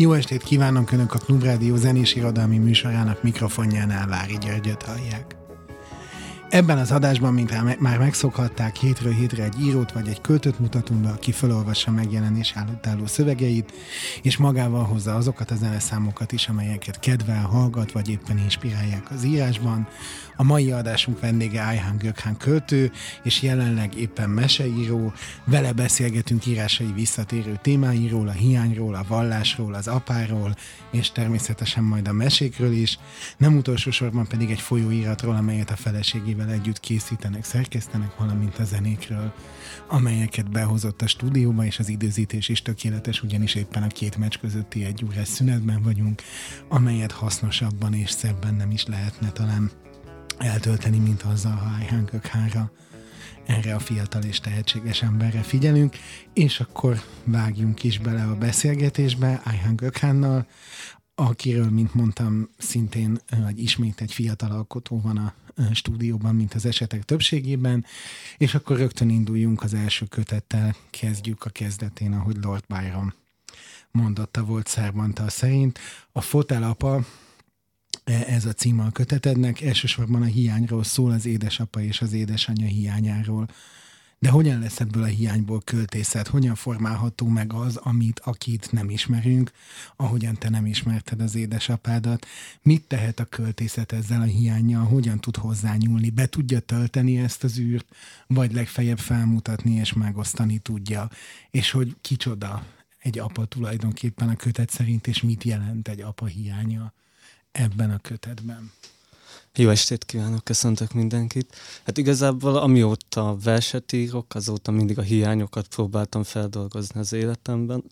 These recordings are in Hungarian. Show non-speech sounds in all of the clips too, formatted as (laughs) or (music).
Jó estét kívánok Önök a Klubrádió zenés irodalmi műsorának mikrofonjánál Vári Györgyöt hallják. Ebben az adásban, mint már megszokhatták, hétről hétre egy írót vagy egy költőt mutatunk be, aki felolvassa megjelenés előtt álló szövegeit, és magával hozza azokat a zeneszámokat is, amelyeket kedvel, hallgat, vagy éppen inspirálják az írásban. A mai adásunk vendége Ayhan Gökhan költő, és jelenleg éppen meseíró. Vele beszélgetünk írásai visszatérő témáiról, a hiányról, a vallásról, az apáról, és természetesen majd a mesékről is. Nem utolsó sorban pedig egy folyóiratról, amelyet a feleségével amivel együtt készítenek, szerkesztenek, valamint a zenékről, amelyeket behozott a stúdióba, és az időzítés is tökéletes, ugyanis éppen a két meccs közötti egy órás szünetben vagyunk, amelyet hasznosabban és szebben nem is lehetne talán eltölteni, mint azzal, ha Ayhan Kökhára erre a fiatal és tehetséges emberre figyelünk, és akkor vágjunk is bele a beszélgetésbe Ayhan Gökhánnal, akiről, mint mondtam, szintén, vagy ismét egy fiatal alkotó van a stúdióban, mint az esetek többségében, és akkor rögtön induljunk az első kötettel, kezdjük a kezdetén, ahogy Lord Byron mondotta volt Szerbantal szerint. A fotelapa, e, ez a címa a kötetednek, elsősorban a hiányról szól, az édesapa és az édesanyja hiányáról. De hogyan lesz ebből a hiányból költészet? Hogyan formálható meg az, amit, akit nem ismerünk, ahogyan te nem ismerted az édesapádat? Mit tehet a költészet ezzel a hiányjal? Hogyan tud hozzányúlni? Be tudja tölteni ezt az űrt, vagy legfeljebb felmutatni és megosztani tudja? És hogy kicsoda egy apa tulajdonképpen a kötet szerint, és mit jelent egy apa hiánya ebben a kötetben? Jó estét kívánok, köszöntök mindenkit. Hát igazából amióta verset írok, azóta mindig a hiányokat próbáltam feldolgozni az életemben,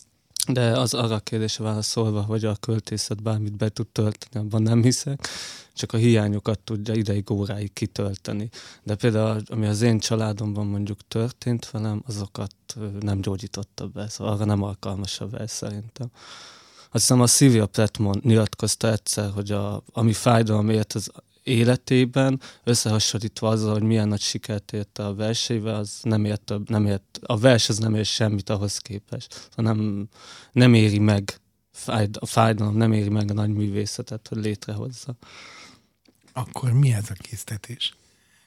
de az arra a kérdésre válaszolva, hogy a költészet bármit be tud tölteni, abban nem hiszek, csak a hiányokat tudja ideig óráig kitölteni. De például, ami az én családomban mondjuk történt velem, azokat nem gyógyította be, szóval arra nem alkalmas a vers szerintem. Azt hiszem a Sylvia Plath nyilatkozta egyszer, hogy a, ami fájdalomért az életében, összehasonlítva azzal, hogy milyen nagy sikert érte a versével, az nem ért több, nem ért, a vers az nem ér semmit ahhoz képest. Szóval nem, nem éri meg a fájdalom, nem éri meg a nagy művészetet, hogy létrehozza. Akkor mi ez a késztetés?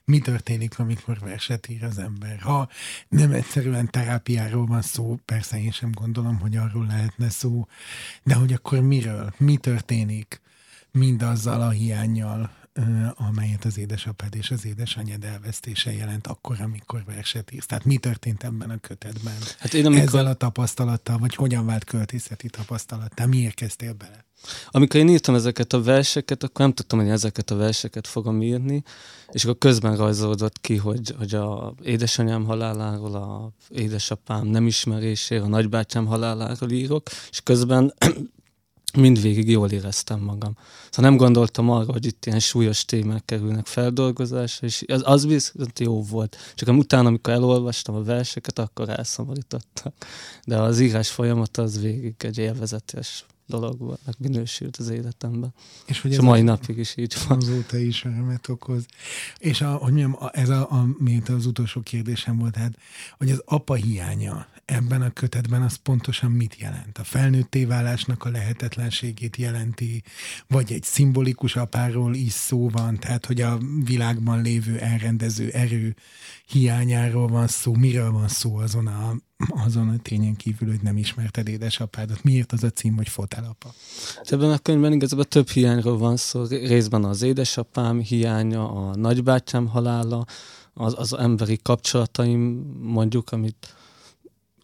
Mi történik, amikor verset ír az ember? Ha nem egyszerűen terápiáról van szó, persze én sem gondolom, hogy arról lehetne szó, de hogy akkor miről? Mi történik mindazzal a hiányjal, amelyet az édesapád és az édesanyád elvesztése jelent akkor, amikor verset írsz. Tehát mi történt ebben a kötetben? Hát én amikor... Ezzel a tapasztalattal, vagy hogyan vált költészeti tapasztalattal? Mi érkeztél bele? Amikor én írtam ezeket a verseket, akkor nem tudtam, hogy ezeket a verseket fogom írni, és akkor közben rajzolódott ki, hogy, hogy a édesanyám haláláról, a édesapám nem ismeréséről, a nagybátyám haláláról írok, és közben mindvégig jól éreztem magam. Szóval nem gondoltam arra, hogy itt ilyen súlyos témák kerülnek feldolgozásra, és az, az viszont jó volt. Csak utána, amikor elolvastam a verseket, akkor elszomorítottak. De az írás folyamat az végig egy élvezetes dolog volt, minősült az életemben. És, hogy és a mai a, napig is így van. Azóta is örömet okoz. És a, hogy mondjam, ez a, a, mint az utolsó kérdésem volt, hát, hogy az apa hiánya ebben a kötetben az pontosan mit jelent? A felnőtté válásnak a lehetetlenségét jelenti, vagy egy szimbolikus apáról is szó van, tehát hogy a világban lévő elrendező erő hiányáról van szó, miről van szó azon a, azon a tényen kívül, hogy nem ismerted édesapádat. Miért az a cím, hogy fotelapa? Ebben a könyvben igazából több hiányról van szó, részben az édesapám hiánya, a nagybátyám halála, az, az emberi kapcsolataim mondjuk, amit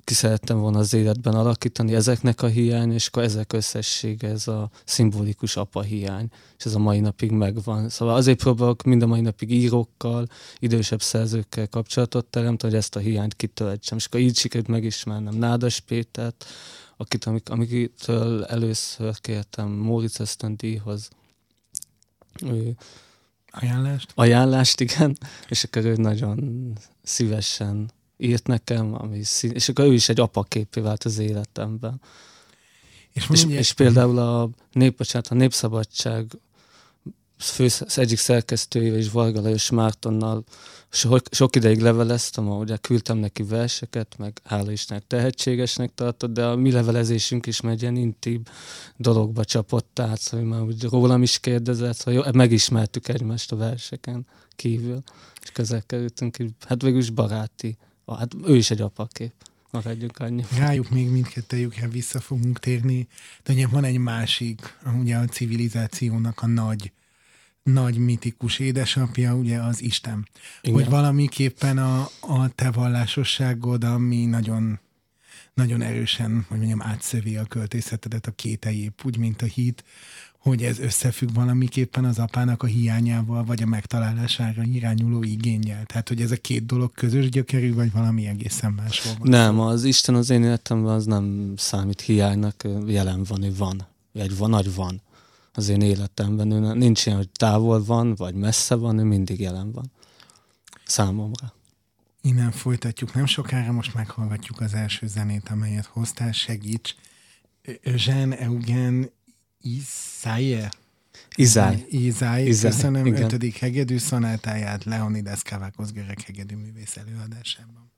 ki szerettem volna az életben alakítani, ezeknek a hiány, és akkor ezek összessége, ez a szimbolikus apa hiány, és ez a mai napig megvan. Szóval azért próbálok mind a mai napig írókkal, idősebb szerzőkkel kapcsolatot teremteni, hogy ezt a hiányt kitöltsem, és akkor így sikerült megismernem Nádas Pétert, akit, amik, amikitől először kértem Móricz Ösztöndíjhoz ajánlást. Ajánlást, igen, és akkor ő nagyon szívesen írt nekem, ami szín, és akkor ő is egy apaképé vált az életemben. És, és, és például a, nép, bocsánat, a Népszabadság fő, egyik szerkesztőjével és Varga Lajos Mártonnal so, sok ideig leveleztem, ahogy küldtem neki verseket, meg hála Istennek tehetségesnek tartott, de a mi levelezésünk is megy ilyen intim dologba csapott át, szóval már úgy rólam is kérdezett, szóval jó, megismertük egymást a verseken kívül, és közel kerültünk, hát végül is baráti Hát ő is egy apakép. Maradjunk annyi. Rájuk még mindkettőjükre vissza fogunk térni, de ugye van egy másik, ugye a civilizációnak a nagy, nagy mitikus édesapja, ugye az Isten. Igen. Hogy valamiképpen a, a te vallásosságod, ami nagyon nagyon erősen, hogy mondjam, átszövi a költészetedet a kételjép, úgy, mint a hit, hogy ez összefügg valamiképpen az apának a hiányával, vagy a megtalálására irányuló igényel. Tehát, hogy ez a két dolog közös gyökerű, vagy valami egészen máshol van. Nem, az Isten az én életemben az nem számít hiánynak, jelen van, hogy van. Egy van, nagy van az én életemben. Nincs ilyen, hogy távol van, vagy messze van, ő mindig jelen van. Számomra. Innen folytatjuk. Nem sokára most meghallgatjuk az első zenét, amelyet hoztál. Segíts! Jean Eugen Iszáje? Izáj. Izáj. Izáj. Köszönöm Igen. ötödik hegedű szonátáját Leonidas Kavakosz görög hegedű művész előadásában.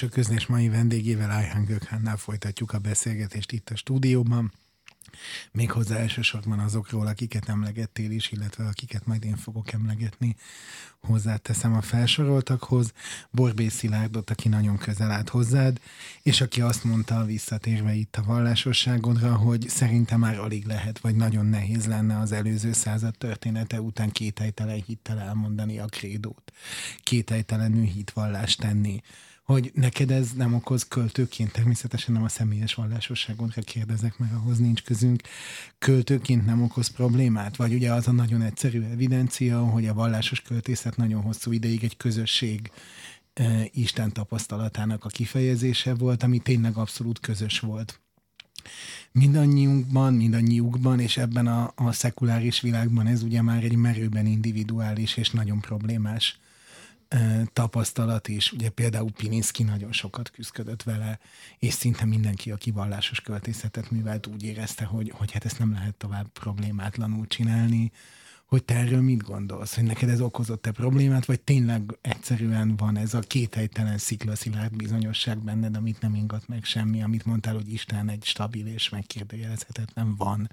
Belső közlés mai vendégével, Ájhán Gökhánnál folytatjuk a beszélgetést itt a stúdióban. Méghozzá elsősorban azokról, akiket emlegettél is, illetve akiket majd én fogok emlegetni, hozzáteszem a felsoroltakhoz. Borbé Szilárdot, aki nagyon közel állt hozzád, és aki azt mondta visszatérve itt a vallásosságodra, hogy szerintem már alig lehet, vagy nagyon nehéz lenne az előző század története után kételytelen hittel elmondani a krédót, kételytelenül hitvallást tenni hogy neked ez nem okoz költőként, természetesen nem a személyes vallásosságodra kérdezek, mert ahhoz nincs közünk, költőként nem okoz problémát? Vagy ugye az a nagyon egyszerű evidencia, hogy a vallásos költészet nagyon hosszú ideig egy közösség e, Isten tapasztalatának a kifejezése volt, ami tényleg abszolút közös volt mindannyiunkban, mindannyiukban, és ebben a, a szekuláris világban ez ugye már egy merőben individuális és nagyon problémás tapasztalat is. Ugye például Pininszki nagyon sokat küzdött vele, és szinte mindenki, aki vallásos költészetet művelt, úgy érezte, hogy, hogy hát ezt nem lehet tovább problémátlanul csinálni. Hogy te erről mit gondolsz? Hogy neked ez okozott-e problémát, vagy tényleg egyszerűen van ez a kéthelytelen sziklaszilárd bizonyosság benned, amit nem ingat meg semmi, amit mondtál, hogy Isten egy stabil és megkérdőjelezhetetlen van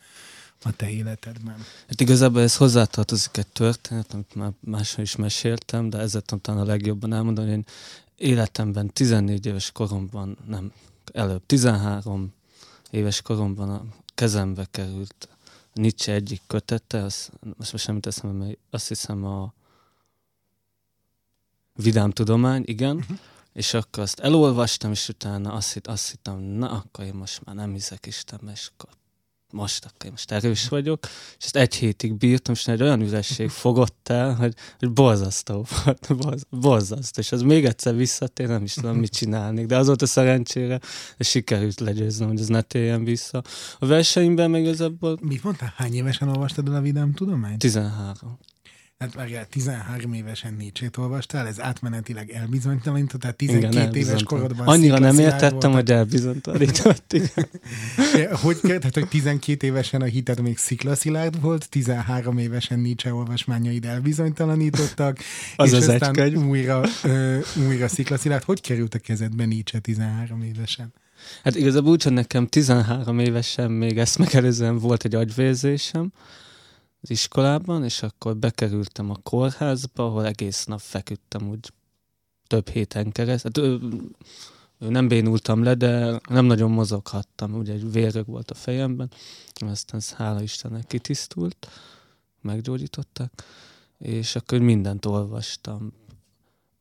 a te életedben? Hát igazából ez hozzátartozik egy történet, amit már máshol is meséltem, de ezzel tudom talán a legjobban elmondani, én életemben 14 éves koromban, nem, előbb 13 éves koromban a kezembe került Nietzsche egyik kötete, az, most most nem teszem, mert azt hiszem a Vidám Tudomány, igen, uh-huh. és akkor azt elolvastam, és utána azt, hitt, azt hittem, na, akkor én most már nem hiszek Istenbe, és akkor most akkor most erős vagyok, és ezt egy hétig bírtam, és egy olyan üresség (laughs) fogott el, hogy, hogy borzasztó volt, borz, borzasztó, és az még egyszer visszatér, nem is tudom, mit csinálnék, de azóta szerencsére sikerült legyőznöm, hogy ez ne térjen vissza. A versenyben meg igazából... Mit mondtál? Hány évesen olvastad el a Vidám Tudományt? 13. Hát várjál, 13 évesen Nietzsét olvastál, ez átmenetileg elbizonytalanított, tehát 12 Igen, éves korodban Annyira nem értettem, volt. hogy elbizonytalanított. hogy, (laughs) tehát, hogy 12 évesen a hited még sziklaszilárd volt, 13 évesen Nietzsche olvasmányaid elbizonytalanítottak, az és az aztán egy újra, ö, újra sziklaszilárd. Hogy került a kezedbe Nietzsche 13 évesen? Hát igazából úgy, hogy nekem 13 évesen még ezt megelőzően volt egy agyvérzésem, az iskolában, és akkor bekerültem a kórházba, ahol egész nap feküdtem úgy több héten keresztül. Hát, nem bénultam le, de nem nagyon mozoghattam, ugye egy vérög volt a fejemben, aztán ez hála Istennek kitisztult, meggyógyították, és akkor mindent olvastam,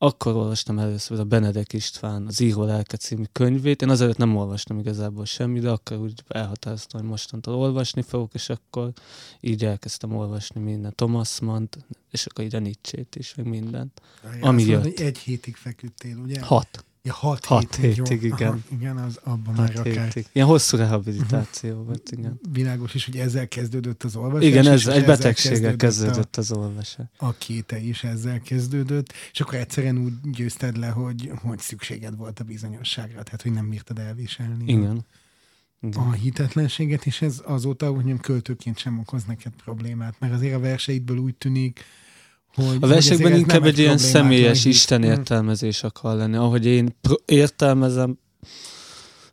akkor olvastam először a Benedek István, az Író Lelke című könyvét. Én azelőtt nem olvastam igazából semmi, de akkor úgy elhatároztam, hogy mostantól olvasni fogok, és akkor így elkezdtem olvasni minden Thomas Mann-t, és akkor így a Nietzsét is, meg mindent. ami jött. Egy hétig feküdtél, ugye? Hat. Ja, hat, hat hétig, hétig igen. Aha, igen, az abban már akár. Hétig. Ilyen hosszú rehabilitáció uh-huh. volt, igen. Világos is, hogy ezzel kezdődött az olvasás. Igen, ez egy betegséggel kezdődött, az olvasás. A kéte is ezzel kezdődött, és akkor egyszerűen úgy győzted le, hogy, hogy szükséged volt a bizonyosságra, tehát hogy nem bírtad elviselni. Igen. A, a hitetlenséget, és ez azóta, hogy nem költőként sem okoz neked problémát, mert azért a verseidből úgy tűnik, hogy, a versekben inkább egy ilyen személyes Isten értelmezés akar lenni. Ahogy én értelmezem,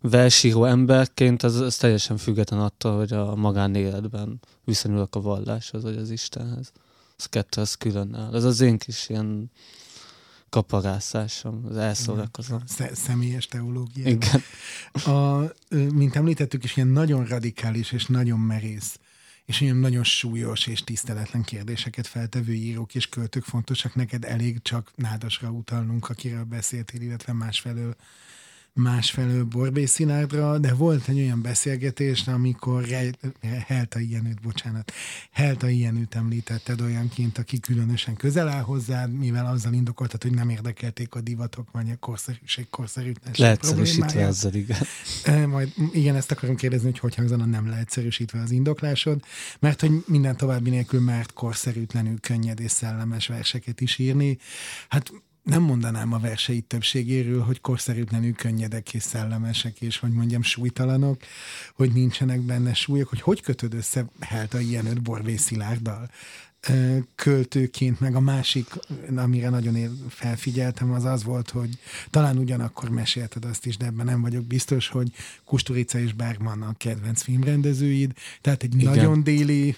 versíró emberként, az, az teljesen független attól, hogy a magánéletben viszonyulok a valláshoz, vagy az Istenhez. Az kettő, az külön áll. Ez az én kis ilyen kaparászásom, az elszórakozom. Sz- személyes teológia. Igen. A, mint említettük is, ilyen nagyon radikális és nagyon merész és nagyon súlyos és tiszteletlen kérdéseket feltevő írók és költők fontosak. Neked, elég csak nádasra utalnunk, akiről beszéltél, illetve másfelől másfelől Borbé Szilárdra, de volt egy olyan beszélgetés, amikor Helta Ijenőt, bocsánat, Helta Ijenőt említetted olyanként, aki különösen közel áll hozzád, mivel azzal indokoltad, hogy nem érdekelték a divatok, vagy a korszerűség, korszerűtlenség Leegyszerűsítve ezzel, igen. Majd igen, ezt akarom kérdezni, hogy hogy hangzana nem leegyszerűsítve az indoklásod, mert hogy minden további nélkül mert korszerűtlenül könnyed és szellemes verseket is írni. Hát nem mondanám a verseit többségéről, hogy korszerűtlenül könnyedek és szellemesek, és hogy mondjam súlytalanok, hogy nincsenek benne súlyok, hogy hogy kötöd össze Helta ilyen öt Borvé Szilárddal költőként, meg a másik, amire nagyon felfigyeltem, az az volt, hogy talán ugyanakkor mesélted azt is, de ebben nem vagyok biztos, hogy Kusturica és Bergman a kedvenc filmrendezőid, tehát egy Igen. nagyon déli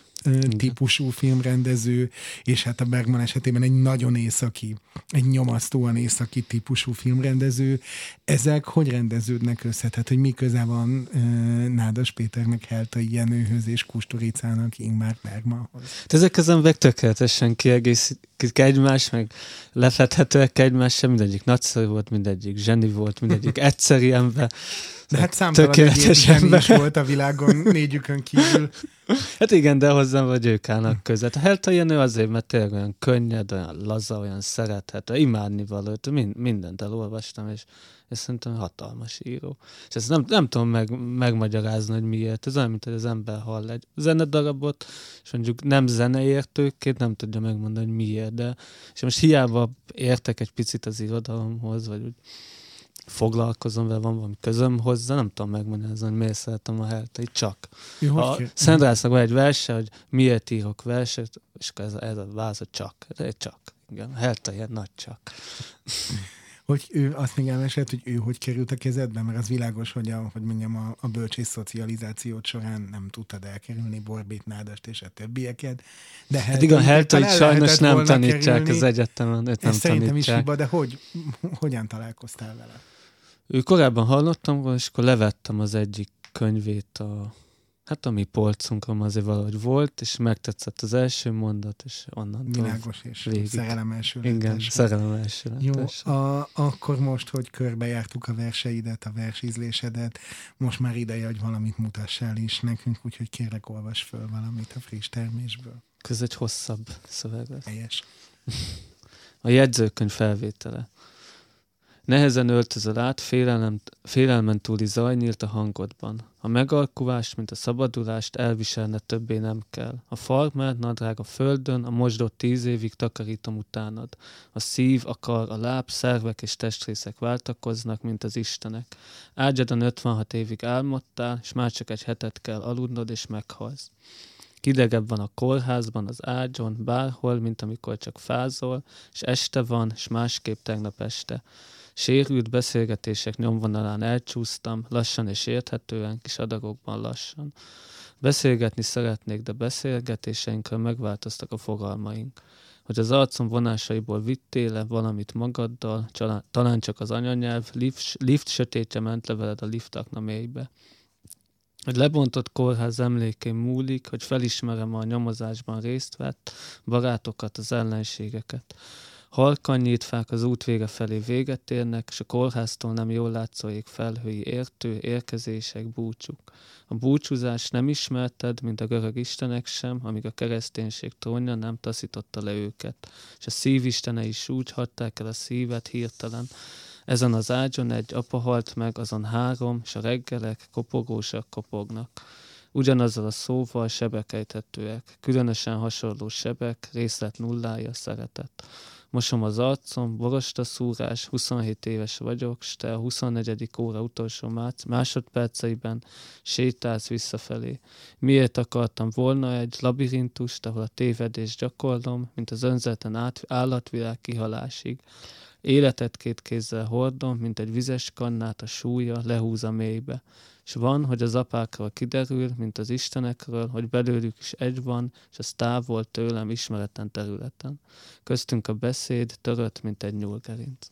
típusú filmrendező, és hát a Bergman esetében egy nagyon északi, egy nyomasztóan északi típusú filmrendező. Ezek hogy rendeződnek össze? Tehát, hogy mi köze van Nádas Péternek, Heltai Jenőhöz és Kusturicának Ingmar Bergmanhoz? Ezek az emberek tökéletesen kiegészítik egymást, meg lefedhetőek egymást, sem mindegyik nagyszerű volt, mindegyik zseni volt, mindegyik (laughs) egyszeri ember. De hát számtalan egyéb is volt a világon négyükön kívül. (laughs) Hát igen, de hozzám vagy ők állnak között. A Helta Jenő azért, mert tényleg olyan könnyed, olyan laza, olyan szerethető, imádni valót, mind, mindent elolvastam, és, és szerintem hatalmas író. És ezt nem, nem tudom meg, megmagyarázni, hogy miért. Ez olyan, mint hogy az ember hall egy zenedarabot, és mondjuk nem zeneértőként nem tudja megmondani, hogy miért, de és most hiába értek egy picit az irodalomhoz, vagy úgy foglalkozom vele, van valami közöm hozzá, nem tudom megmagyarázni, hogy miért szeretem a Heltai, csak. Jó, a Szendrásznak van egy verse, hogy miért írok verset, és akkor ez, ez a válasz, hogy csak. Ez csak. Igen, ilyen nagy csak. Hogy ő azt még elmesélt, hogy ő hogy került a kezedbe, mert az világos, hogy a, hogy mondjam, a, a bölcsész szocializációt során nem tudtad elkerülni Borbét Nádast és a többieket. De hát igen, Helta sajnos nem tanítják kerülni. az egyetemen, őt nem Szerintem tanítják. is hiba, de hogy, hogyan találkoztál vele? Ő korábban hallottam, és akkor levettem az egyik könyvét a hát a mi polcunkon azért valahogy volt, és megtetszett az első mondat, és onnan Világos és végig. szerelem első Igen, szerelem első Jó, a, akkor most, hogy körbejártuk a verseidet, a versízlésedet, most már ideje, hogy valamit mutassál is nekünk, úgyhogy kérlek, olvas föl valamit a friss termésből. Ez egy hosszabb szöveg lesz. Helyes. (laughs) A jegyzőkönyv felvétele. Nehezen öltözöl át, félelem, félelmen túli zaj nyílt a hangodban. A megalkuvást, mint a szabadulást elviselne többé nem kell. A farmer nadrág a földön, a mosdott tíz évig takarítom utánad. A szív, a kar, a láb, szervek és testrészek váltakoznak, mint az istenek. Ágyadon 56 évig álmodtál, és már csak egy hetet kell aludnod, és meghalsz. Kidegebb van a kórházban, az ágyon, bárhol, mint amikor csak fázol, és este van, és másképp tegnap este. Sérült beszélgetések nyomvonalán elcsúsztam, lassan és érthetően, kis adagokban lassan. Beszélgetni szeretnék, de beszélgetéseinkről megváltoztak a fogalmaink. Hogy az arcom vonásaiból vittél valamit magaddal, talán csak az anyanyelv, lift, lift sötétje ment le a liftakna mélybe. Hogy lebontott kórház emlékén múlik, hogy felismerem a nyomozásban részt vett, barátokat, az ellenségeket. Halkan nyílt fák az út vége felé véget érnek, és a kórháztól nem jól látszó ég felhői értő, érkezések, búcsuk. A búcsúzás nem ismerted, mint a görög istenek sem, amíg a kereszténység trónja nem taszította le őket, és a szívistene is úgy hatták el a szívet hirtelen. Ezen az ágyon egy apa halt meg, azon három, és a reggelek kopogósak kopognak ugyanazzal a szóval sebekejthetőek, különösen hasonló sebek, részlet nullája, szeretet. Mosom az arcom, borosta szúrás, 27 éves vagyok, s te a 24. óra utolsó másodperceiben sétálsz visszafelé. Miért akartam volna egy labirintust, ahol a tévedést gyakorlom, mint az önzetlen át, állatvilág kihalásig. Életet két kézzel hordom, mint egy vizes kannát a súlya lehúz a mélybe. És van, hogy az apákról kiderül, mint az istenekről, hogy belőlük is egy van, és az távol tőlem ismeretlen területen. Köztünk a beszéd törött, mint egy nyúlgerinc.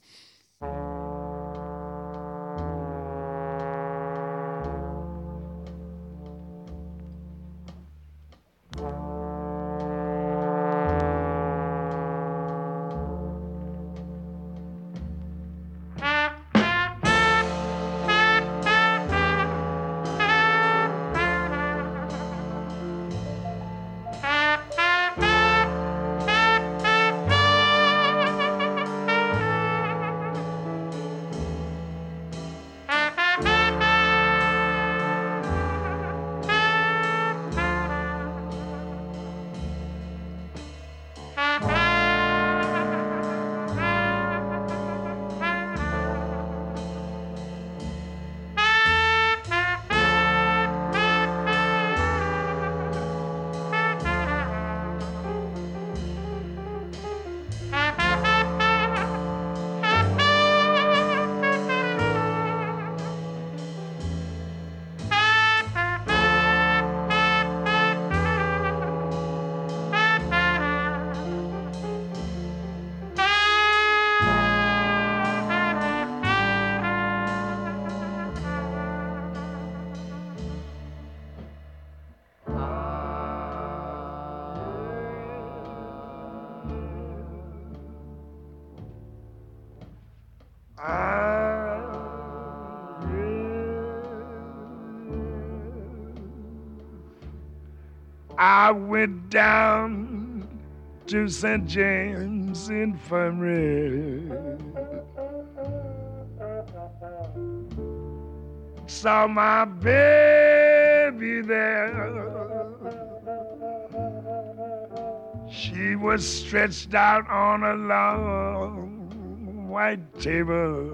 I went down to St. James Infirmary. Saw my baby there. She was stretched out on a long white table.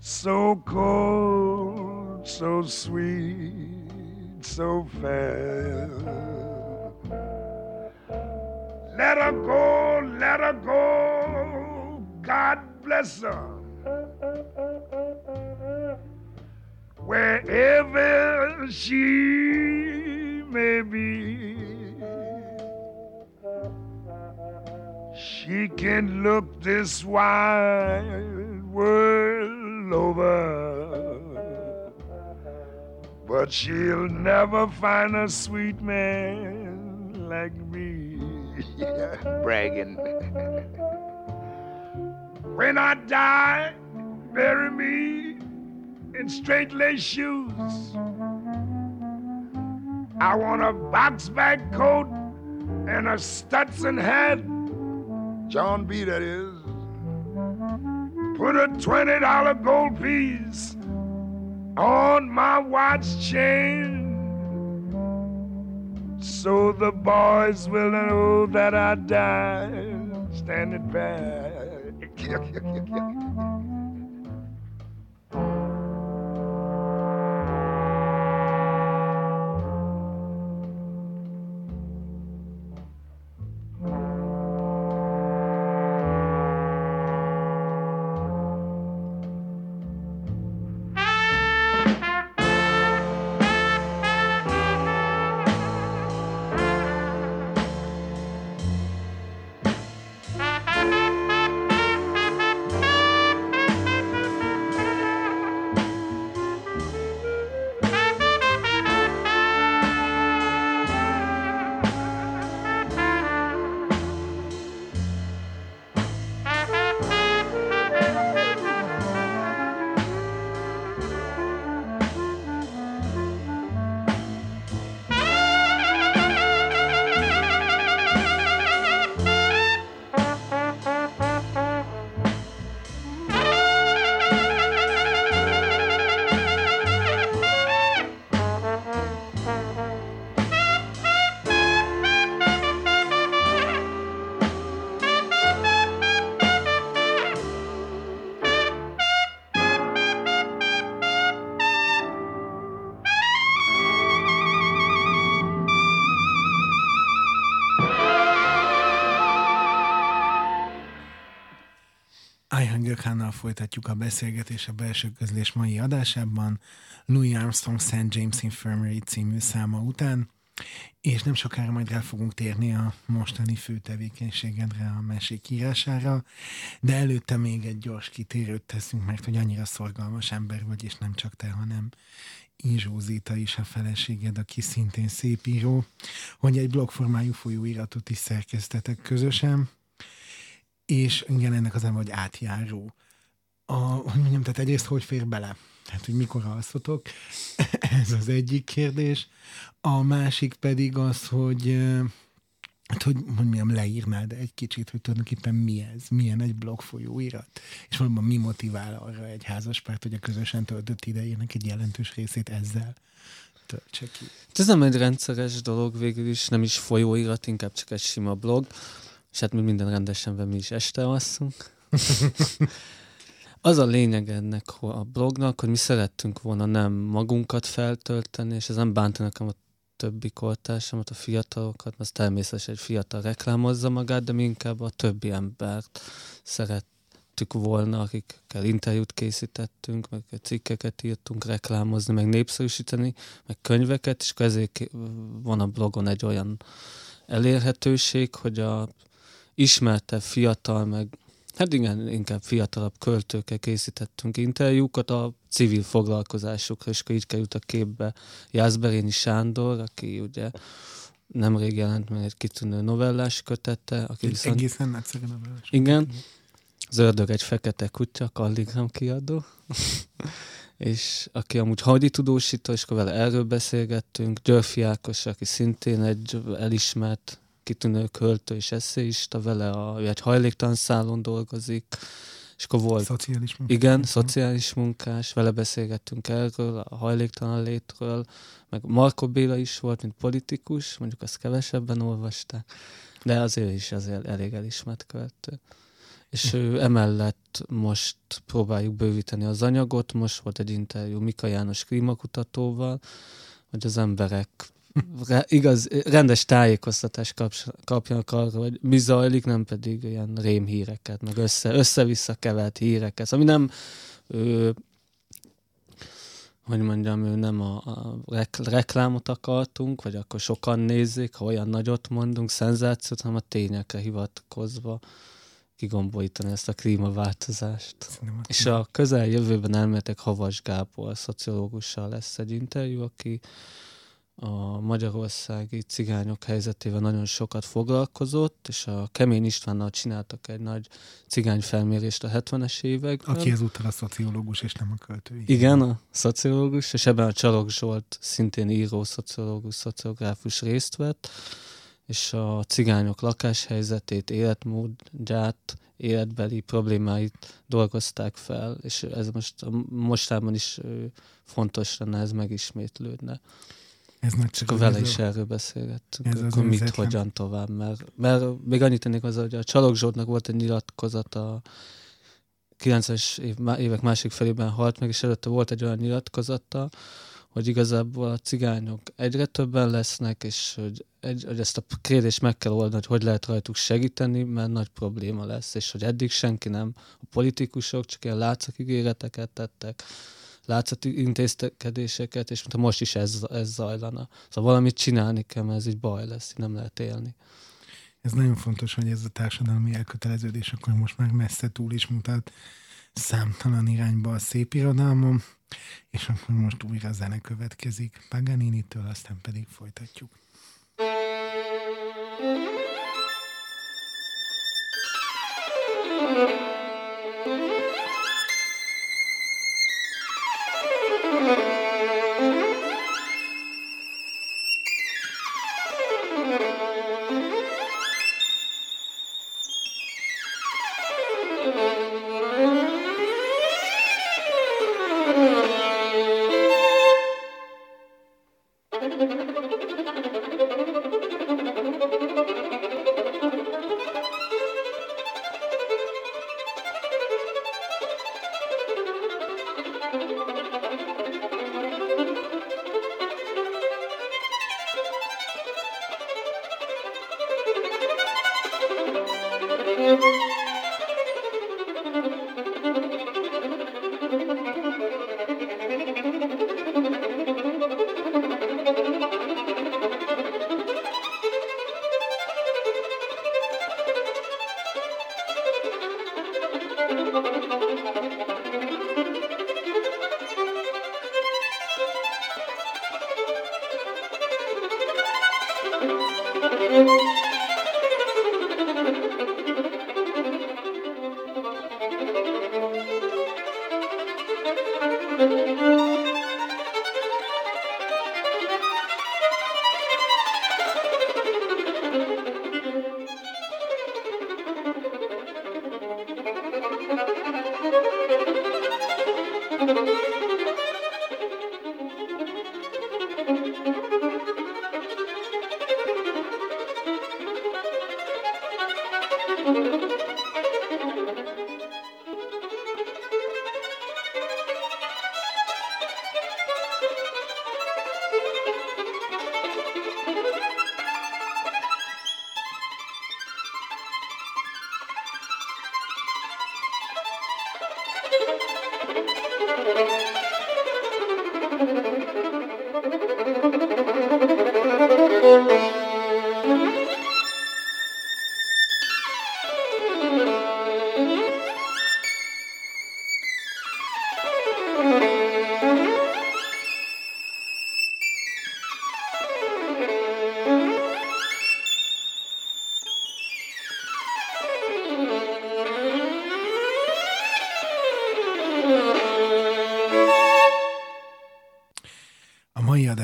So cold, so sweet so fair. Let her go, let her go. God bless her. Wherever she may be, she can look this wide world over but she'll never find a sweet man like me. (laughs) Bragging. when I die, bury me in straight lace shoes. I want a box bag coat and a Stetson hat. John B. That is. Put a $20 gold piece on my watch chain so the boys will know that I died standing back. (laughs) Hánnal folytatjuk a beszélgetés a belső közlés mai adásában, Louis Armstrong St. James Infirmary című száma után, és nem sokára majd rá fogunk térni a mostani fő tevékenységedre, a mesék írására, de előtte még egy gyors kitérőt teszünk, mert hogy annyira szorgalmas ember vagy, és nem csak te, hanem Zsózita is a feleséged, aki szintén szép író, hogy egy blogformájú folyóiratot is szerkeztetek közösen, és igen, ennek az hogy átjáró. A, hogy mondjam, tehát egyrészt hogy fér bele? Tehát, hogy mikor alszotok? (laughs) Ez az egyik kérdés. A másik pedig az, hogy hát, hogy, hogy mondjam, leírnád egy kicsit, hogy tulajdonképpen mi ez, milyen egy blog folyóirat, és valóban mi motivál arra egy házaspárt, hogy a közösen töltött idejének egy jelentős részét ezzel töltse ki. Ez nem egy rendszeres dolog végül is, nem is folyóirat, inkább csak egy sima blog, és hát mi minden rendesen mi is este alszunk. (laughs) az a lényeg ennek a blognak, hogy mi szerettünk volna nem magunkat feltölteni, és ez nem bánta nekem a többi kortársamat, a fiatalokat, mert természetesen egy fiatal reklámozza magát, de mi inkább a többi embert szerettük volna, akikkel interjút készítettünk, meg cikkeket írtunk reklámozni, meg népszerűsíteni, meg könyveket, és ezért van a blogon egy olyan elérhetőség, hogy a ismertebb fiatal, meg hát igen, inkább fiatalabb költőkkel készítettünk interjúkat a civil foglalkozásukra, és akkor így került a képbe Jászberényi Sándor, aki ugye nemrég jelent meg egy kitűnő novellás kötette. Aki egy viszont, egészen nagyszerű novellás. Igen. Az ördög egy fekete kutya, Kalligram kiadó. (laughs) és aki amúgy hajdi tudósító, és akkor vele erről beszélgettünk. Györfi Ákos, aki szintén egy elismert kitűnő költő és eszéista, vele a, ő egy hajléktalan szálon dolgozik, és akkor volt... Szociális munkás. Igen, szociális munkás, vele beszélgettünk erről, a hajléktalan létről, meg Marko Béla is volt, mint politikus, mondjuk azt kevesebben olvasták, de azért is azért elég elismert költő. És ő emellett most próbáljuk bővíteni az anyagot, most volt egy interjú Mika János klímakutatóval, hogy az emberek igaz, rendes tájékoztatást kapjanak arra, hogy mi zajlik, nem pedig ilyen rémhíreket, meg össze, össze-vissza kevert híreket. Ami nem ő, hogy mondjam, ő nem a, a reklámot akartunk, vagy akkor sokan nézzék, ha olyan nagyot mondunk, szenzációt, hanem a tényekre hivatkozva kigombolítani ezt a klímaváltozást. Szerintem És a közeljövőben elméletek Havas Gábor, szociológussal lesz egy interjú, aki a magyarországi cigányok helyzetével nagyon sokat foglalkozott, és a Kemény Istvánnal csináltak egy nagy cigányfelmérést a 70-es években. Aki ezúttal a szociológus, és nem a költő. Igen, a szociológus, és ebben a Csalog Zsolt szintén író, szociológus, szociográfus részt vett, és a cigányok lakáshelyzetét, életmódját, életbeli problémáit dolgozták fel, és ez most mostában is fontos lenne, ez megismétlődne. Ez nagy Csak a vele is erről beszélgettünk, ez akkor mit, hogyan tovább, mert, mert még annyit tennék az, hogy a Csalog Zsoltnak volt egy nyilatkozat a 90-es év, évek másik felében halt meg, és előtte volt egy olyan nyilatkozata, hogy igazából a cigányok egyre többen lesznek, és hogy, egy, hogy ezt a kérdést meg kell oldani, hogy hogy lehet rajtuk segíteni, mert nagy probléma lesz, és hogy eddig senki nem, a politikusok csak ilyen látszak ígéreteket tettek, látszati intézkedéseket, és mintha most is ez, ez zajlana. Szóval valamit csinálni kell, mert ez egy baj lesz, nem lehet élni. Ez nagyon fontos, hogy ez a társadalmi elköteleződés akkor most már messze túl is mutat számtalan irányba a szép irodalmon, és akkor most újra zene következik Paganini-től, aztán pedig folytatjuk. thank you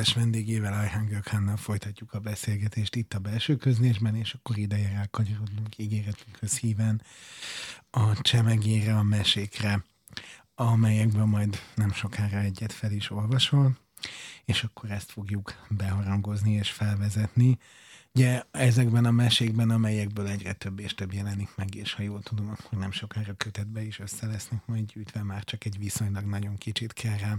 adás vendégével, Ajhán Gökhánnal folytatjuk a beszélgetést itt a belső közlésben, és akkor ideje rákanyarodnunk ígéretünkhöz híven a csemegére, a mesékre, amelyekből majd nem sokára egyet fel is olvasol, és akkor ezt fogjuk beharangozni és felvezetni. Ugye ezekben a mesékben, amelyekből egyre több és több jelenik meg, és ha jól tudom, akkor nem sokára kötetbe is össze lesznek majd gyűjtve, már csak egy viszonylag nagyon kicsit kell rá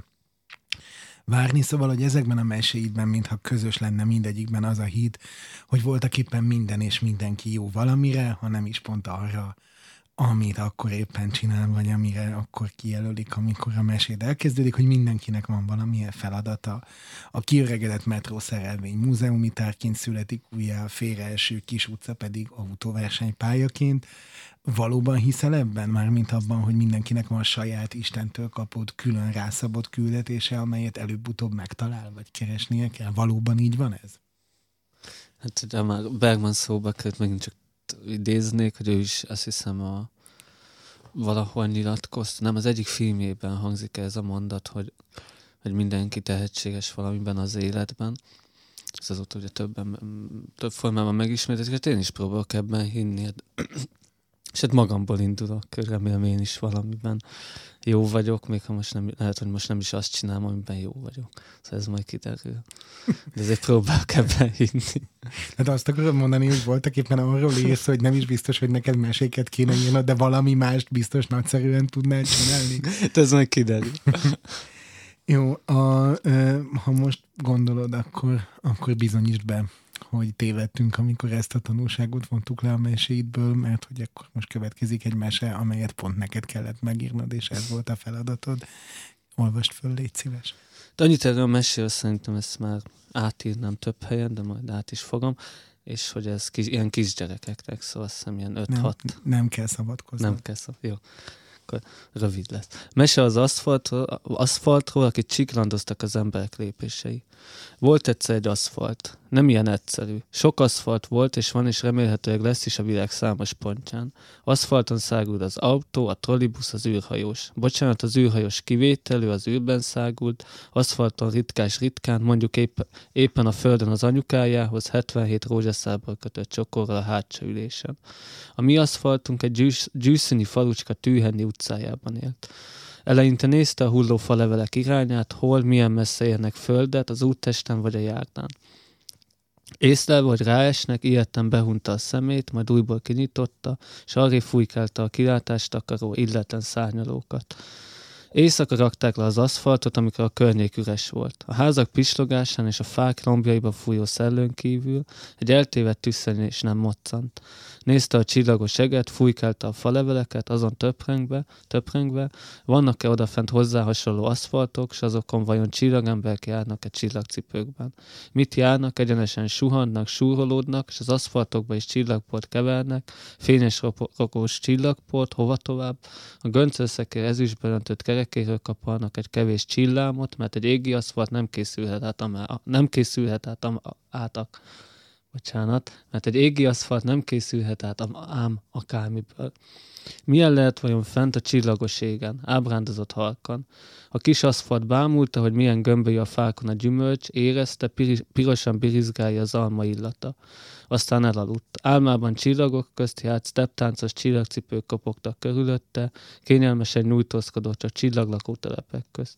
várni, szóval, hogy ezekben a meséidben, mintha közös lenne mindegyikben az a híd, hogy voltak éppen minden és mindenki jó valamire, ha nem is pont arra, amit akkor éppen csinál, vagy amire akkor kijelölik, amikor a meséd elkezdődik, hogy mindenkinek van valamilyen feladata. A kiöregedett metrószerelvény múzeumi tárként születik újjá, félreeső kis utca pedig autóversenypályaként. Valóban hiszel ebben, már mint abban, hogy mindenkinek van saját Istentől kapott, külön rászabott küldetése, amelyet előbb-utóbb megtalál, vagy keresnie kell? Valóban így van ez? Hát de már Bergman szóba került, megint csak idéznék, hogy ő is azt hiszem a valahol nyilatkozta, nem az egyik filmjében hangzik ez a mondat, hogy, hogy mindenki tehetséges valamiben az életben. Ez azóta ugye többen, több formában megismertetik, hát én is próbálok ebben hinni. És hát magamból indulok, remélem én is valamiben jó vagyok, még ha most nem, lehet, hogy most nem is azt csinálom, amiben jó vagyok. Szóval ez majd kiderül. De ezért próbálok ebben hinni. Hát azt akarod mondani, hogy voltak éppen arról írsz, hogy nem is biztos, hogy neked meséket kéne írnod, de valami mást biztos nagyszerűen tudnál csinálni. De ez majd kiderül. Jó, a, ha most gondolod, akkor, akkor bizonyítsd be hogy tévedtünk, amikor ezt a tanulságot vontuk le a meséidből, mert hogy akkor most következik egy mese, amelyet pont neked kellett megírnod, és ez volt a feladatod. Olvast föl, légy szíves. De annyit erről a mesél, szerintem ezt már átírnám több helyen, de majd át is fogom, és hogy ez kis, ilyen kisgyerekeknek, szóval azt hiszem ilyen 5-6. Nem, nem kell szabadkozni. Nem kell szabadkozni, jó akkor rövid lesz. Mese az aszfaltról, aszfaltról, akit csiklandoztak az emberek lépései. Volt egyszer egy aszfalt. Nem ilyen egyszerű. Sok aszfalt volt, és van, és remélhetőleg lesz is a világ számos pontján. Aszfalton szágult az autó, a trollibusz, az űrhajós. Bocsánat, az űrhajós kivételő, az űrben szágult, aszfalton ritkás ritkán, mondjuk épp, éppen a földön az anyukájához 77 rózsaszábbal kötött csokorral a hátsó ülésen. A mi aszfaltunk egy gyűsz, gyűszöni falucska Tűhenni utcájában élt. Eleinte nézte a hulló falevelek irányát, hol, milyen messze érnek földet, az úttesten vagy a járdán. Észlelve, hogy ráesnek, ilyetten behunta a szemét, majd újból kinyitotta, s arré fújkálta a kilátást akaró illetlen szárnyalókat. Éjszaka rakták le az aszfaltot, amikor a környék üres volt. A házak pislogásán és a fák rombjaiba fújó szellőn kívül egy eltévedt tüsszenés nem moccant. Nézte a csillagos eget, fújkálta a faleveleket, azon töprengve, töprengve, vannak-e odafent hozzá hasonló aszfaltok, s azokon vajon csillagemberek járnak-e csillagcipőkben? Mit járnak, egyenesen suhannak, súrolódnak, és az aszfaltokba is csillagport kevernek, fényes rokós csillagport, hova tovább? A göncösszekér ezüstbe öntött kerekéről kaparnak egy kevés csillámot, mert egy égi aszfalt nem készülhet át, a, nem készülhet át, a, át a, bocsánat, mert egy égi aszfalt nem készülhet át ám akármiből. Milyen lehet vajon fent a csillagos égen, ábrándozott halkan? A kis aszfalt bámulta, hogy milyen gömböly a fákon a gyümölcs, érezte, pirosan birizgálja az alma illata. Aztán elaludt. Álmában csillagok közt járt, steptáncos csillagcipők kopogtak körülötte, kényelmesen nyújtózkodott a csillaglakó telepek közt.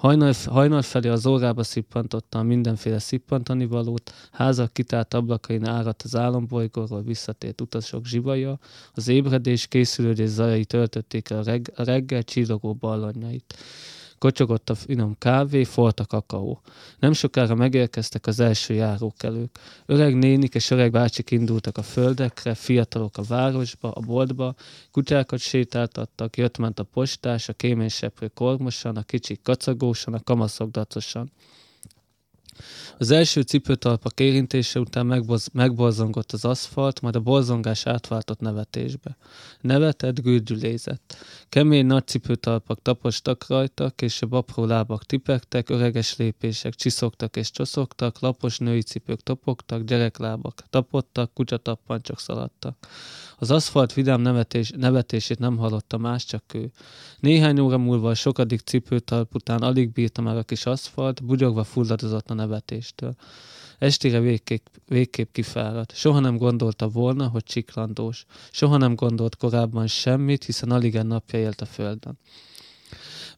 Hajnal, felé az órába szippantottam mindenféle szippantani valót, házak kitált ablakain áradt az álombolygóról visszatért utasok zsivaja, az ébredés készülődés zajai töltötték a, reg, a reggel csillogó ballonyait. Kocsogott a finom kávé, folt a kakaó. Nem sokára megérkeztek az első járókelők. Öreg nénik és öreg bácsik indultak a földekre, fiatalok a városba, a boltba, kutyákat sétáltattak, jött-ment a postás, a kéményseprő kormosan, a kicsik kacagósan, a kamaszok dacosan. Az első cipőtalpak érintése után megboz, megborzongott az aszfalt, majd a borzongás átváltott nevetésbe. Nevetett, güldülézett. Kemény nagy cipőtalpak tapostak rajta, később apró lábak tipegtek, öreges lépések csiszogtak és csoszogtak, lapos női cipők topogtak, gyereklábak tapottak, kutyatappancsok szaladtak. Az aszfalt vidám nevetés, nevetését nem hallotta más, csak ő. Néhány óra múlva a sokadik cipőtalp után alig bírta már a kis aszfalt, bugyogva fulladozott a nevetéstől. Estére végképp, végképp kifáradt. Soha nem gondolta volna, hogy csiklandós. Soha nem gondolt korábban semmit, hiszen alig napja élt a földön.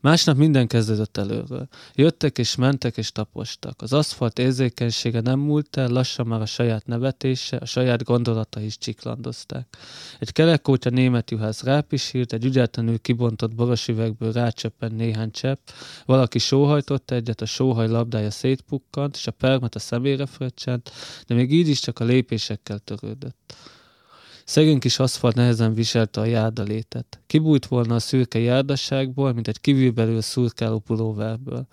Másnap minden kezdődött előről. Jöttek és mentek és tapostak. Az aszfalt érzékenysége nem múlt el, lassan már a saját nevetése, a saját gondolatai is csiklandozták. Egy kelekótya német juhász rápisírt, egy ügyetlenül kibontott borosüvegből rácsöppen néhány csepp, valaki sóhajtott egyet, a sóhaj labdája szétpukkant, és a permet a szemére fröccsent, de még így is csak a lépésekkel törődött. Szegény kis aszfalt nehezen viselte a járdalétet. Kibújt volna a szürke járdasságból, mint egy kívülbelül szurkáló pulóverből.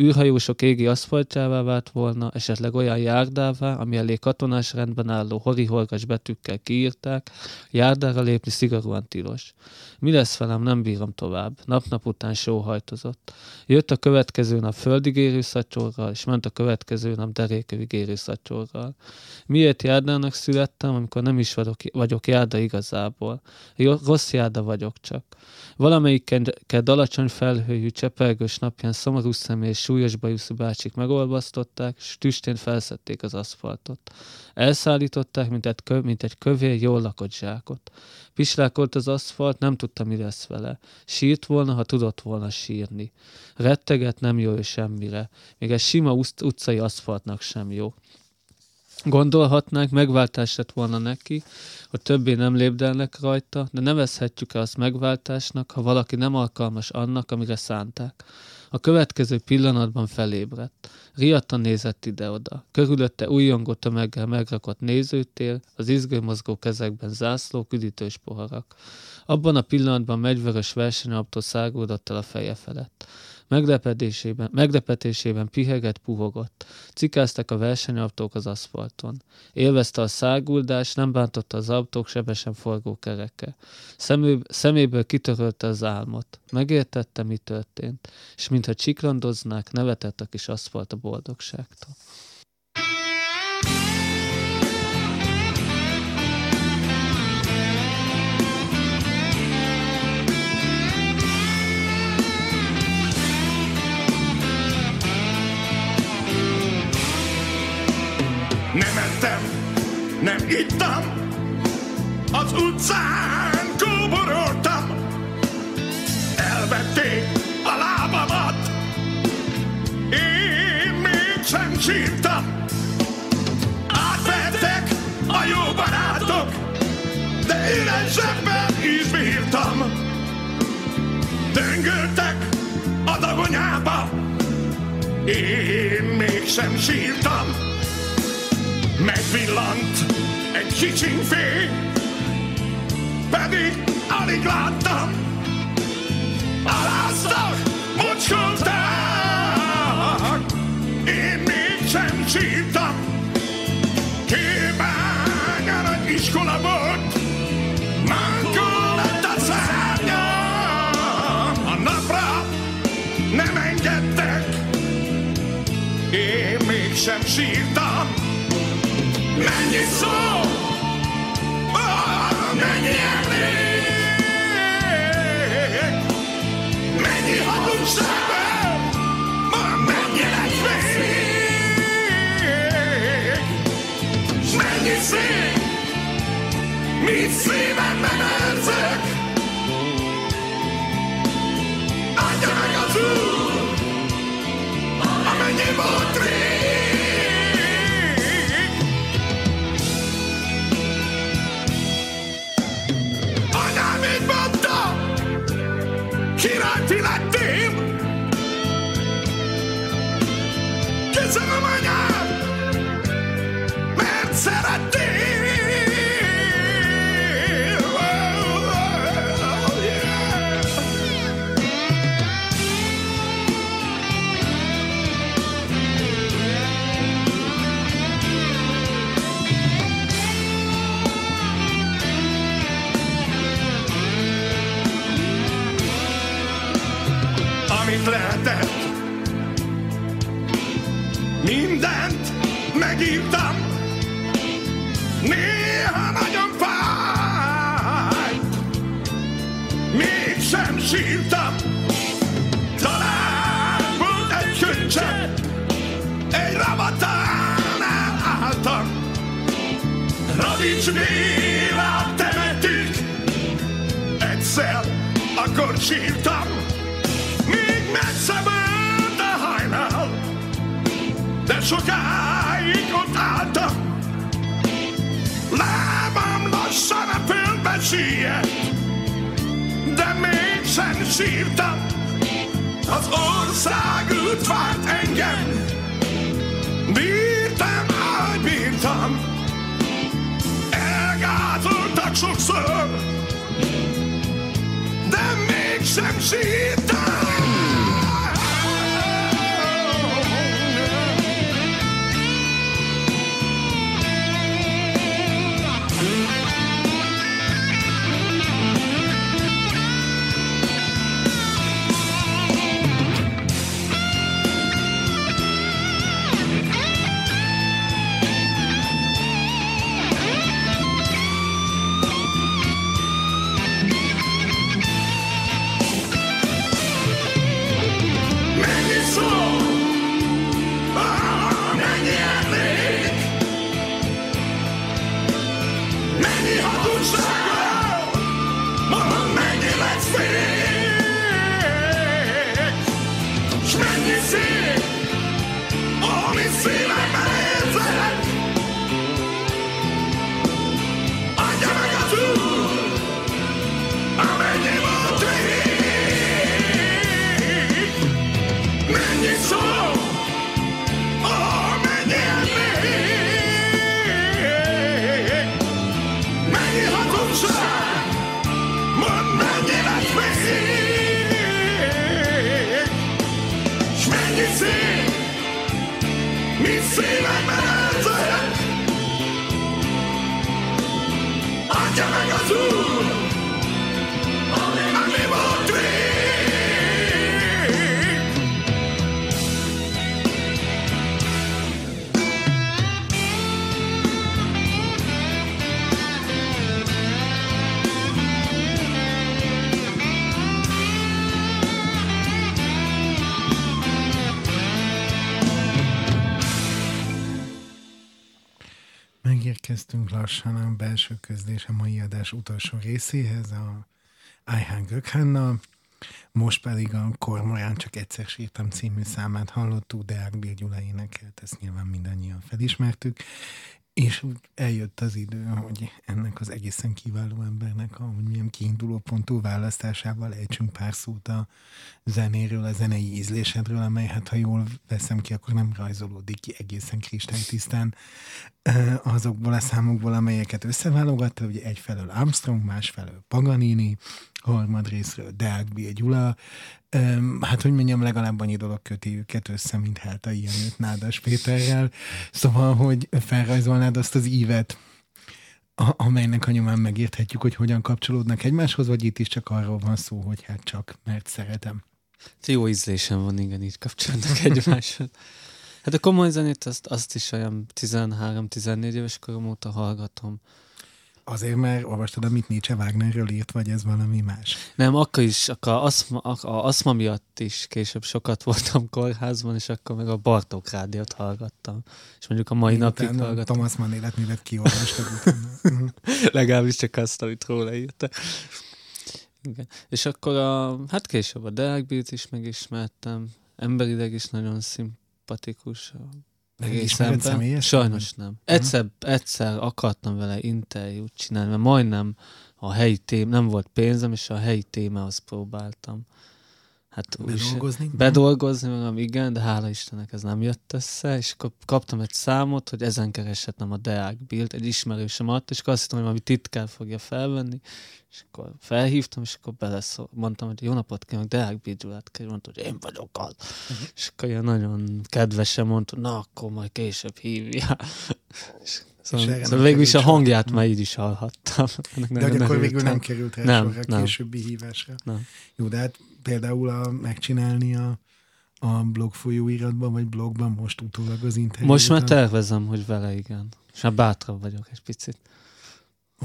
Űrhajósok égi aszfaltjává vált volna, esetleg olyan járdává, ami elé katonás rendben álló horihorgas betűkkel kiírták, járdára lépni szigorúan tilos. Mi lesz velem, nem bírom tovább. Nap-nap után sóhajtozott. Jött a következő nap földig érő és ment a következő nap derékövig érő. Miért járdának születtem, amikor nem is vagyok, vagyok járda igazából? Rossz járda vagyok csak. Valamelyikkel alacsony felhőjű csepelgős napján szomorú személy súlyos bajuszú bácsik megolvasztották, és tüstén felszették az aszfaltot. Elszállították, mint egy, köv, mint egy kövér, jól lakott zsákot. Pislákolt az aszfalt, nem tudta, mi lesz vele. Sírt volna, ha tudott volna sírni. Retteget nem jó semmire. Még egy sima utcai aszfaltnak sem jó. Gondolhatnánk, megváltás lett volna neki, hogy többé nem lépdelnek rajta, de nevezhetjük-e azt megváltásnak, ha valaki nem alkalmas annak, amire szánták. A következő pillanatban felébredt. Riadtan nézett ide-oda. Körülötte újongó tömeggel megrakott nézőtér, az izgőmozgó kezekben zászlók, üdítős poharak. Abban a pillanatban megyvörös versenyautótól szágódott el a feje felett. Meglepetésében, meglepetésében piheget, puhogott. Cikáztak a versenyautók az aszfalton. Élvezte a száguldás, nem bántotta az autók sebesen forgó kereke. Szemű, szeméből kitörölte az álmot. Megértette, mi történt, és mintha csiklandoznák, nevetett a kis aszfalt a boldogságtól. Nem ettem, nem ittam, az utcán kóboroltam. Elvették a lábamat, én mégsem sírtam. Átvettek a jó barátok, de üresebben is bírtam. Döngöltek a dagonyába, én mégsem sírtam. Megvillant egy kicsin fény, pedig alig láttam. Aláztak, mocskolták, én mégsem sírtam. Kébányán egy iskola volt, mánkó lett a szárnya. A napra nem engedtek, én mégsem sírtam. Mennyi szó, mennyi emlék, mennyi hazugság, mennyi még, mennyi szép, mit szívemben érzek. Adja meg az Úr, Tetszed a manyád, mert szerettél. Oh, oh, oh, lehetett Mindent megírtam, néha nagyon fáj, mégsem sírtam. Talán volt egy könycsepp, egy rabatánál álltam. Radics Bélát temettük, egyszer akkor sírtam, még messze sokáig ott álltam. Lábam lassan a földbe sírt, de mégsem sírtam. Az ország út várt engem, bírtam, ahogy bírtam. Elgátoltak sokszor, de mégsem sírtam. A belső közlés a mai adás utolsó részéhez, a Ájhán Gökhánnal. Most pedig a Kormorán csak egyszer sírtam című számát hallottuk, de Ágbil Gyula énekelt, ezt nyilván mindannyian felismertük. És úgy eljött az idő, hogy ennek az egészen kiváló embernek a hogy milyen kiinduló pontú választásával ejtsünk pár szót a zenéről, a zenei ízlésedről, amely hát ha jól veszem ki, akkor nem rajzolódik ki egészen kristálytisztán eh, azokból a számokból, amelyeket összeválogatta, ugye egyfelől Armstrong, másfelől Paganini, harmadrészről Deák B. Gyula, hát hogy mondjam, legalább annyi dolog köti őket össze, mint Helta Ilyenőt Nádas Péterrel. Szóval, hogy felrajzolnád azt az ívet, a- amelynek a nyomán megérthetjük, hogy hogyan kapcsolódnak egymáshoz, vagy itt is csak arról van szó, hogy hát csak, mert szeretem. Jó ízlésem van, igen, így kapcsolódnak egymáshoz. Hát a komoly zenét azt, azt is olyan 13-14 éves korom óta hallgatom. Azért, mert olvastad, amit Nietzsche Wagnerről írt, vagy ez valami más? Nem, akkor is, akkor a aszma, a aszma miatt is később sokat voltam kórházban, és akkor meg a Bartók rádiót hallgattam. És mondjuk a mai napig Utána hallgatom. Thomas Mann életművet kiolvastad utána. (laughs) Mhm. Legalábbis csak azt, amit róla írta. Igen. És akkor a, hát később a Beat is megismertem. Emberileg is nagyon szimpatikus. A egész Megismered ember. személyesen? Sajnos nem. Egyszer, egyszer akartam vele interjút csinálni, mert majdnem a helyi tém, nem volt pénzem, és a helyi témához próbáltam. Hát úgy se- Bedolgozni? bedolgozni magam, igen, de hála Istennek ez nem jött össze, és kaptam egy számot, hogy ezen kereshetnem a Deák Bild, egy ismerősem adta, és azt hittem, hogy valami titkár fogja felvenni, és akkor felhívtam, és akkor beleszól. Mondtam, hogy jó napot kívánok, Deák Bild Gyulát kell, mondta, hogy én vagyok az. Uh-huh. És akkor ilyen nagyon kedvesen mondta, na akkor majd később hívja. és (laughs) Szóval, szóval végül is a hangját már így is hallhattam. (laughs) De hogy akkor végül nem került rá Nem, sorra nem. későbbi hívásra. Nem. Jó, de hát például a, megcsinálni a, a blog folyóiratban, vagy blogban most utólag az interjú Most már tervezem, hogy vele igen. És már bátrabb vagyok egy picit.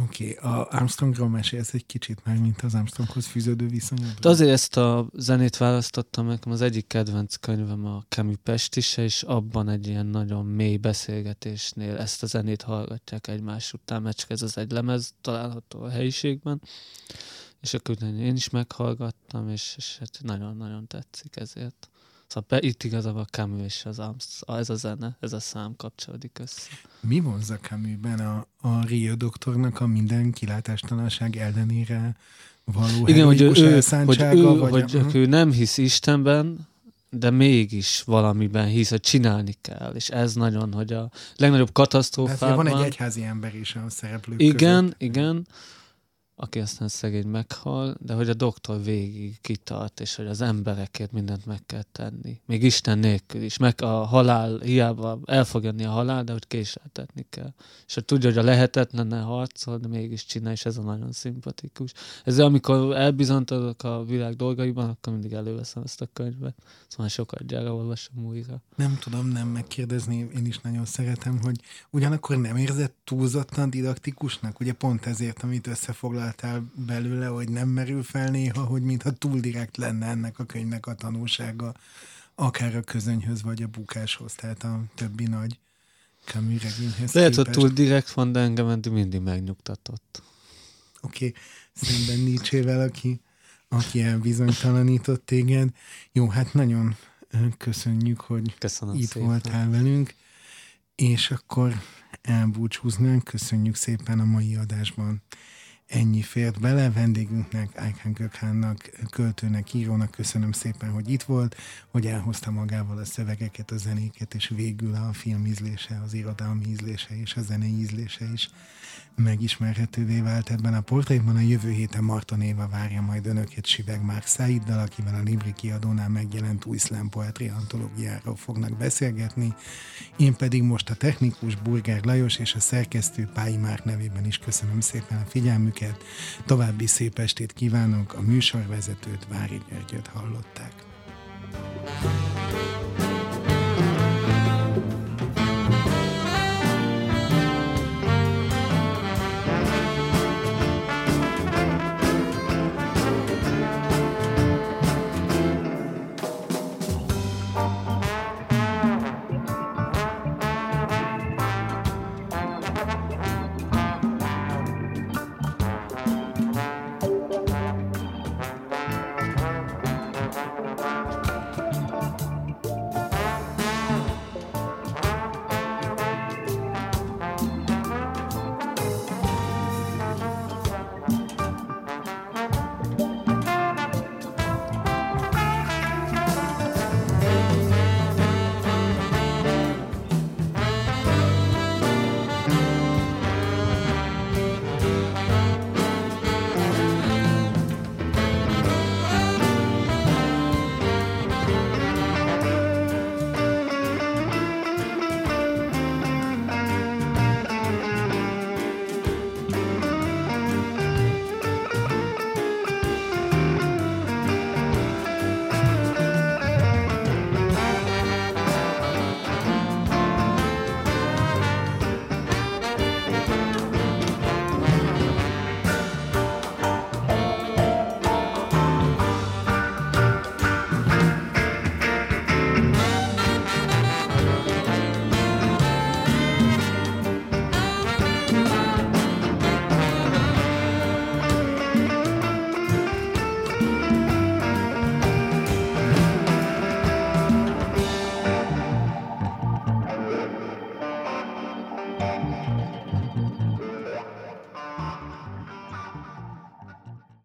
Oké, okay. a Armstrongról mesélsz egy kicsit már, mint az Armstronghoz fűződő viszonyod? Azért ezt a zenét választottam, nekem az egyik kedvenc könyvem a Kemi Pestise, és abban egy ilyen nagyon mély beszélgetésnél ezt a zenét hallgatják egymás után, mert csak ez az egy lemez található a helyiségben, és akkor én is meghallgattam, és, és hát nagyon-nagyon tetszik ezért. Szóval be, itt igazából a Camus és az Armstrong, ez a zene, ez a szám kapcsolódik össze. Mi vonza Camusben a, a Rio doktornak a minden kilátástalanság ellenére való Igen, hogy ő, ő, hogy, ő, vagy hogy a, ő nem hisz Istenben, de mégis valamiben hisz, hogy csinálni kell, és ez nagyon, hogy a legnagyobb katasztrófában... van egy egyházi ember is a szereplők Igen, között. igen, aki aztán szegény meghal, de hogy a doktor végig kitart, és hogy az emberekért mindent meg kell tenni. Még Isten nélkül is. Meg a halál, hiába el fog jönni a halál, de hogy késeltetni kell. És hogy tudja, hogy a lehetetlenne harcol, de mégis csinál, és ez a nagyon szimpatikus. Ezzel amikor elbizonytatok a világ dolgaiban, akkor mindig előveszem ezt a könyvet. Szóval sokat gyára olvasom újra. Nem tudom nem megkérdezni, én is nagyon szeretem, hogy ugyanakkor nem érzed túlzottan didaktikusnak? Ugye pont ezért, amit összefoglal találtál belőle, hogy nem merül fel néha, hogy mintha túl direkt lenne ennek a könyvnek a tanulsága, akár a közönyhöz, vagy a bukáshoz, tehát a többi nagy Camus regényhez Lehet, hogy túl direkt van, de engem eddig mindig megnyugtatott. Oké, okay. szemben Nietzsével, aki, aki elbizonytalanított téged. Jó, hát nagyon köszönjük, hogy Köszönöm itt szépen. voltál velünk, és akkor elbúcsúznánk. Köszönjük szépen a mai adásban ennyi fért bele. Vendégünknek, Ájkán Gökhánnak, költőnek, írónak köszönöm szépen, hogy itt volt, hogy elhozta magával a szövegeket, a zenéket, és végül a film ízlése, az irodalmi ízlése és a zenei ízlése is megismerhetővé vált ebben a portrétban. A jövő héten Marton Éva várja majd önöket Siveg Márk Száiddal, akivel a Libri kiadónál megjelent új slam poetry antológiáról fognak beszélgetni. Én pedig most a technikus Burger Lajos és a szerkesztő Pályi Márk nevében is köszönöm szépen a figyelmüket. További szép estét kívánok, a műsorvezetőt Vári Györgyöt hallották. thank you